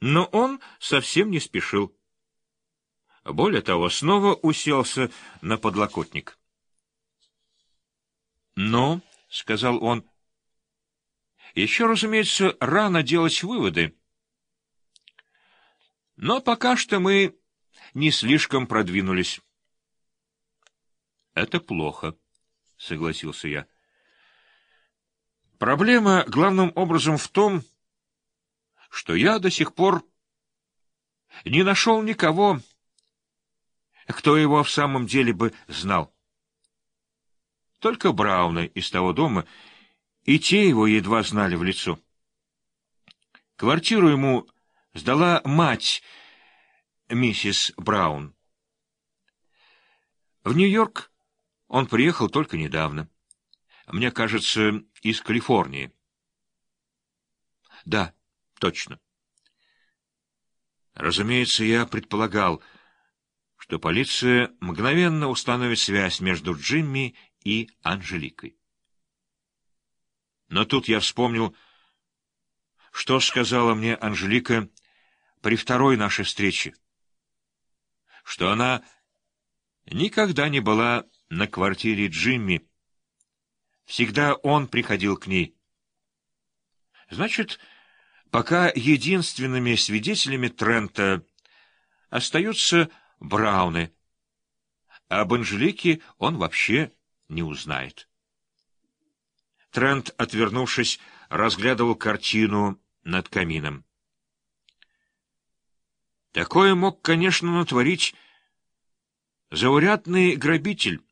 Но он совсем не спешил. Более того, снова уселся на подлокотник. «Но», — сказал он, — «еще, разумеется, рано делать выводы. Но пока что мы не слишком продвинулись». «Это плохо», — согласился я. «Проблема главным образом в том, я до сих пор не нашел никого, кто его в самом деле бы знал. Только Брауны из того дома, и те его едва знали в лицо. Квартиру ему сдала мать, миссис Браун. В Нью-Йорк он приехал только недавно. Мне кажется, из Калифорнии. Да, точно. Разумеется, я предполагал, что полиция мгновенно установит связь между Джимми и Анжеликой. Но тут я вспомнил, что сказала мне Анжелика при второй нашей встрече, что она никогда не была на квартире Джимми. Всегда он приходил к ней. Значит, пока единственными свидетелями Трента остаются Брауны, об Анжелике он вообще не узнает. Трент, отвернувшись, разглядывал картину над камином. Такое мог, конечно, натворить заурядный грабитель.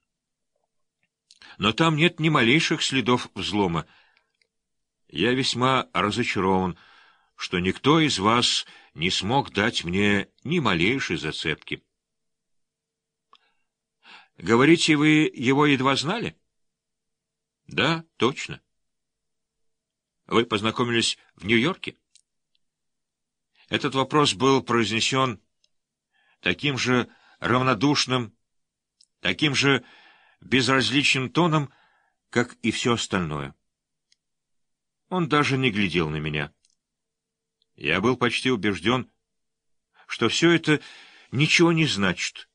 Но там нет ни малейших следов взлома. Я весьма разочарован, что никто из вас не смог дать мне ни малейшей зацепки. Говорите, вы его едва знали? Да, точно. Вы познакомились в Нью-Йорке? Этот вопрос был произнесен таким же равнодушным, таким же безразличным тоном, как и все остальное. Он даже не глядел на меня. Я был почти убежден, что все это ничего не значит,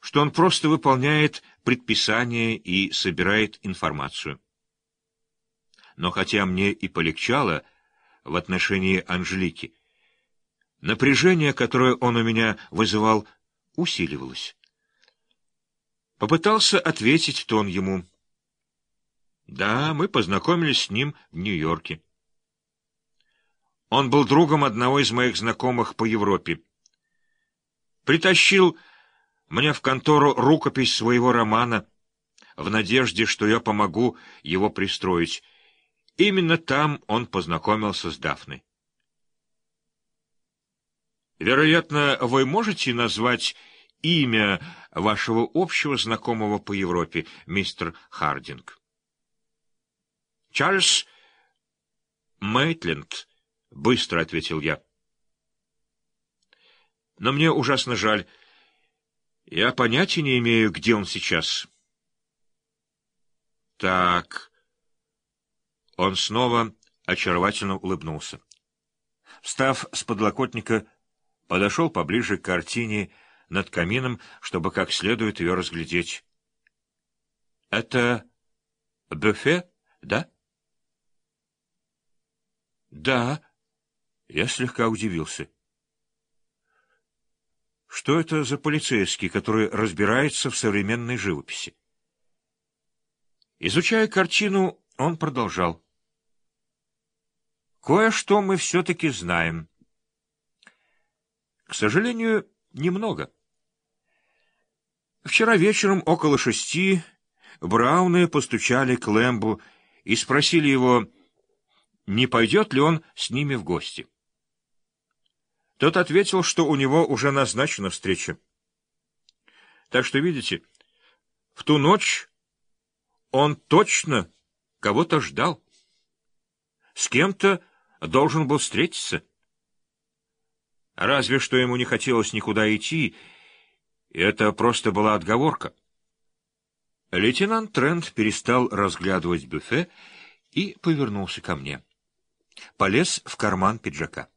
что он просто выполняет предписания и собирает информацию. Но хотя мне и полегчало в отношении Анжелики, напряжение, которое он у меня вызывал, усиливалось. Попытался ответить тон ему. Да, мы познакомились с ним в Нью-Йорке. Он был другом одного из моих знакомых по Европе. Притащил мне в контору рукопись своего романа в надежде, что я помогу его пристроить. Именно там он познакомился с Дафной. Вероятно, вы можете назвать имя вашего общего знакомого по Европе, мистер Хардинг? Чарльз Мейтленд, — быстро ответил я. Но мне ужасно жаль. Я понятия не имею, где он сейчас. Так. Он снова очаровательно улыбнулся. Встав с подлокотника, подошел поближе к картине над камином, чтобы как следует ее разглядеть. — Это Бюфе, да? — Да. Я слегка удивился. — Что это за полицейский, который разбирается в современной живописи? Изучая картину, он продолжал. — Кое-что мы все-таки знаем. — к сожалению, немного. Вчера вечером около шести Брауны постучали к Лэмбу и спросили его, не пойдет ли он с ними в гости. Тот ответил, что у него уже назначена встреча. Так что, видите, в ту ночь он точно кого-то ждал. С кем-то должен был встретиться. Разве что ему не хотелось никуда идти, и это просто была отговорка. Лейтенант Трент перестал разглядывать бюфе и повернулся ко мне. Полез в карман пиджака.